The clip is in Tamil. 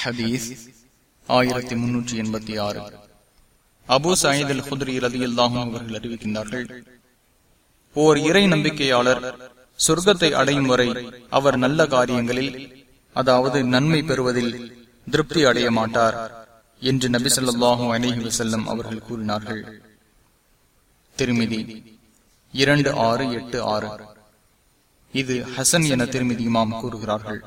ஹதீஸ் ஆயிரத்தி முன்னூற்றி எண்பத்தி ஆறு. அபு சாயித் அல் குதிரி ரதியில்லாகும் அவர்கள் அறிவிக்கின்றார்கள் ஓர் இறை நம்பிக்கையாளர் சொர்க்கத்தை அடையும் வரை அவர் நல்ல காரியங்களில் அதாவது நன்மை பெறுவதில் திருப்தி அடைய மாட்டார் என்று நபி சொல்லாஹும் அலிஹி வசல்லம் அவர்கள் கூறினார்கள். திருமிதி இரண்டு ஆறு எட்டு ஆறு. இது ஹசன் என திருமிதி இமாம் கூறுகிறார்கள்.